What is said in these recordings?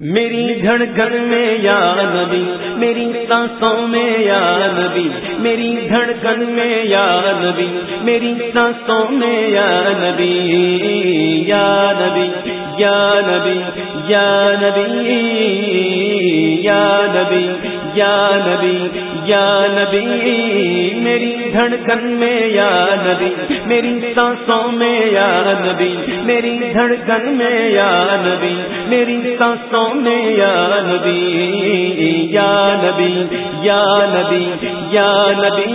میری دھڑکن میں یا نبی، میری سانسوں میں یا نبی، میری دھڑکن میں یا نبی، میری سانسوں میں یا نبی یا نبی یا نبی یا نبی یا نبی۔ یا نبی یا نبی میری دھڑکن میں یا نبی میری سانسوں میں یا نبی میری دھڑکن میں یا نبی میری سانسوں میں یا نبی یا نبی یا نبی یا نبی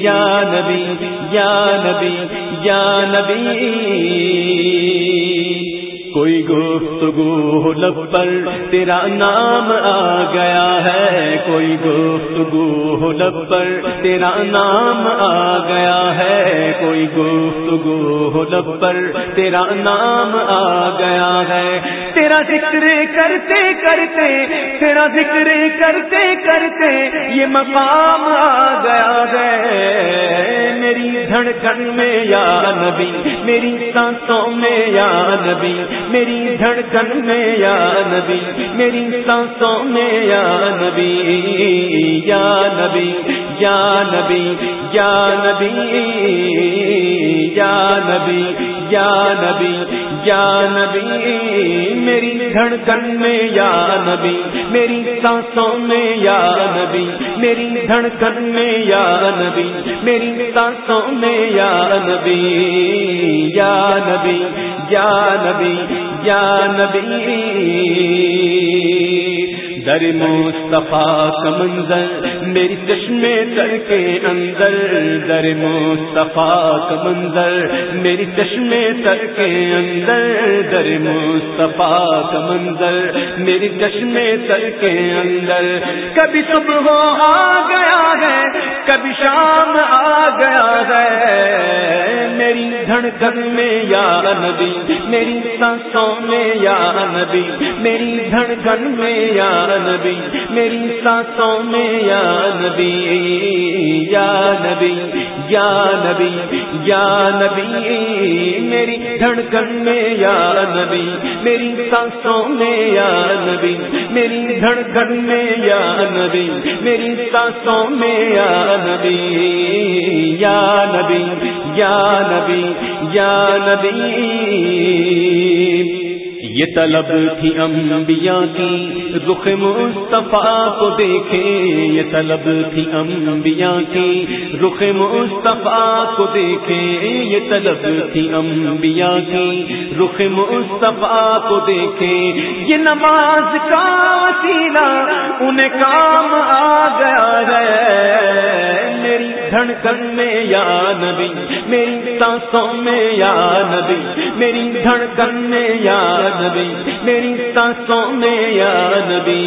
یا نبی یا نبی یا نبی کوئی گفتگو لب پر تیرا نام آ گیا ہے، کوئی گفتگو لب پر تیرا نام آ گیا ہے، کوئی گفتگو لب پر تیرا نام آ گیا ہے۔ تیرا ذکر کرتے کرتے، تیرا ذکر کرتے کرتے یہ مقام آ گیا ہے۔ میری دھڑکن میں یا نبی، میری سانسوں میں یا نبی، میری دھڑکن میں یا نبی، میری سانسوں میں یا نبی یا نبی یا نبی یا نبی یا نبی یا نبی یا نبی، میری دھڑکن میں یا نبی، میری سانسوں میں یا نبی، میری دھڑکن میں یا نبی، میری سانسوں میں یا نبی یا نبی یا نبی یا نبی۔ در مصطفیٰ کا منظر میری چشمے در کے اندر، در مصطفیٰ کا منظر۔ میری چشمے در کے اندر، در مصطفیٰ کا منظر۔ میری چشمے در کے اندر۔ کبھی صبح آ گیا ہے، کبھی شام آ گیا ہے۔ میری دھڑکن میں یا نبی، میری سانسوں میں یا نبی میری دھڑکن میں یا نبی میری سانسوں میں یا نبی یا نبی یا نبی یا نبی میری دھڑکن میں یا نبی میری سانسوں میں یا نبی میری دھڑکن میں یا نبی میری سانسوں میں یا نبی یا نبی یا نبی یا نبی یہ طلب تھی انبیاء کی، رخ مصطفیٰ کو دیکھے یہ طلب تھی انبیاء کی، رخ مصطفیٰ کو دیکھے یہ طلب تھی انبیاء کی، رخ مصطفیٰ کو دیکھے یہ نماز کا وسیلہ، انہیں کام آ گیا ہے۔ میری دھڑکن میں یا نبی، میری سانسوں میں یا نبی، میری دھڑکن میں یا نبی، میری سانسوں میں یا نبی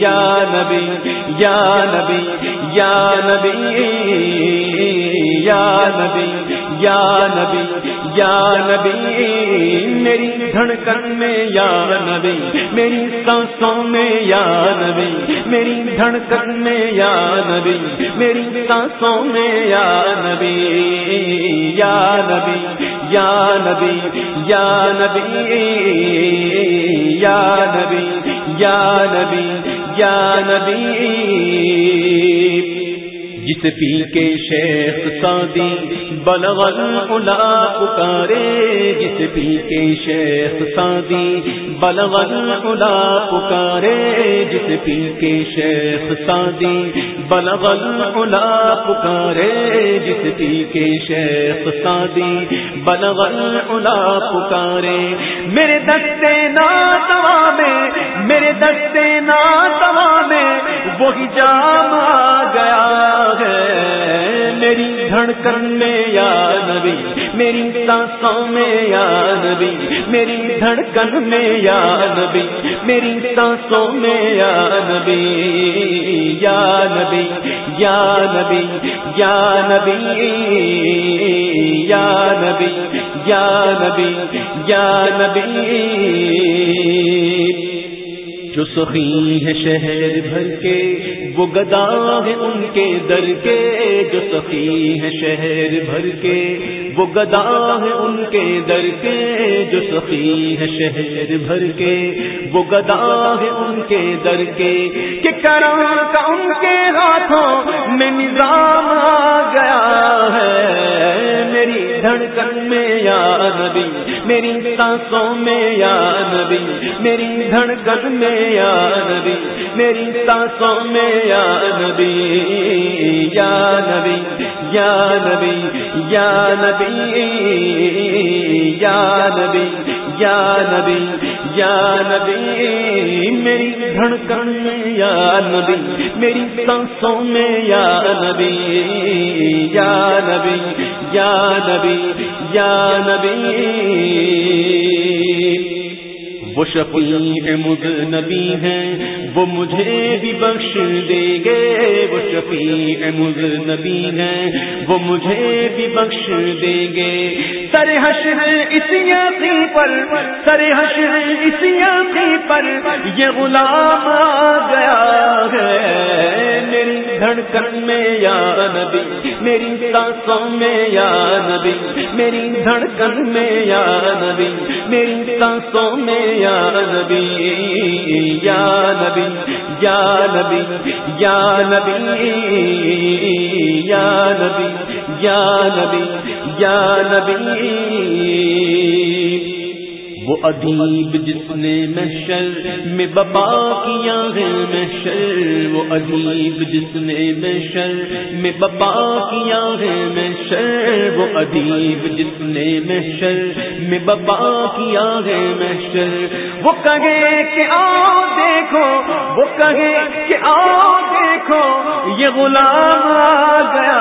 یا نبی یا نبی یا نبی۔ یا نبی یا نبی یا نبی میری دھڑکن میں یا نبی میری سانسوں میں یا نبی میری دھڑکن میں یا نبی میری سانسوں میں یا نبی یا نبی یا نبی یا نبی یا نبی یا نبی یا نبی جس پی کے شیخ سادی بلغل الا پکارے، جس پی کے شیخ سادی بلغل الا پکارے، جس پی کے شیخ سادی بلغل الا پکارے، جس پی کے شیخ سادی بلغل الا پکارے۔ میرے دستے نا توا میں، میرے دستے نا توا میں وہی جام آ گیا میری دھڑکن میں یا نبی، میری سانسوں میں یا نبی، میری دھڑکن میں یا نبی، میری سانسوں میں یا نبی یا نبی یا نبی یا نبی یا نبی یا نبی یا نبی۔ جو سخی ہے شہر بھر کے، وہ گدا ہے ان کے در کے۔ جو سخی ہے شہر بھر کے، وہ گدا ہے ان کے در کے۔ جو سخی ہے شہر بھر کے، وہ گدا ہے ان کے در کے۔ کہ کرا کا ان کے ہاتھوں میں نظام آ گیا ہے۔ میری دھڑکن میں یا نبی میری سانسوں میں یا نبی میری دھڑکن میں یا نبی میری سانسوں میں یا نبی یا نبی یا نبی یا نبی یا نبی یا نبی یا نبی، میری دھڑکن میں یا نبی، میری سانسوں میں یا نبی یا نبی یا نبی یا نبی۔ وہ شفیع مد نبی ہیں، وہ مجھے بھی بخش دے گے۔ وہ شفیع مد نبی ہیں، وہ مجھے بھی بخش دے گے۔ سر حشر اسی عقی پر، سر حشر اسی عقی پر، یہ غلام آ گیا ہے۔ میری دھڑکن میں یا نبی، میری سانسوں میں یا نبی، میری دھڑکن میں یا نبی، میری سانسوں میں یا نبی یا نبی یا نبی یا نبی یا نبی یا نبی یا نبی۔ وہ ادیب جس نے محشر میں بپا کیا ہے محشر، وہ ادیب جس نے محشر میں بپا کیا ہے محشر، وہ ادیب جس نے محشر میں بپا کیا ہے محشر۔ وہ کہے کہ آؤ دیکھو، وہ کہے کہ آؤ دیکھو، یہ غلام آ گیا۔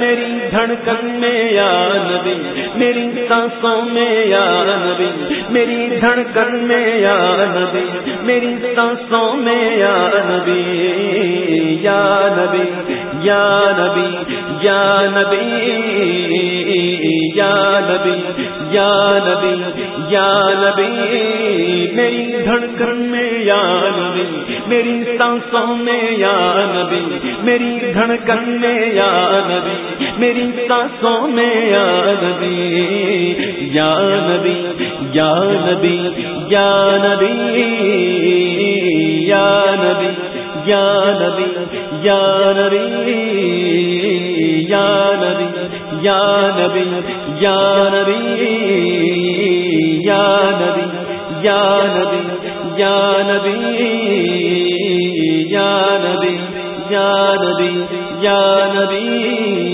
میری دھڑکن میں یا نبی، میری سانسوں میں یا نبی، میری دھڑکن میں یا نبی، میری سانسوں میں یا نبی۔ یا نبی یا نبی یا نبی یا نبی یا نبی یا نبی۔ میری دھڑکن میں یا نبی، میری سانسوں میں یا نبی میری دھڑکن میں یا نبی میری سانسوں میں یا نبی یا نبی یا نبی یا نبی یا نبی یا نبی یا نبی یا نبی یا نبی یا نبی یا نبی یا نبی یا نبی یا نبی یا نبی یا نبی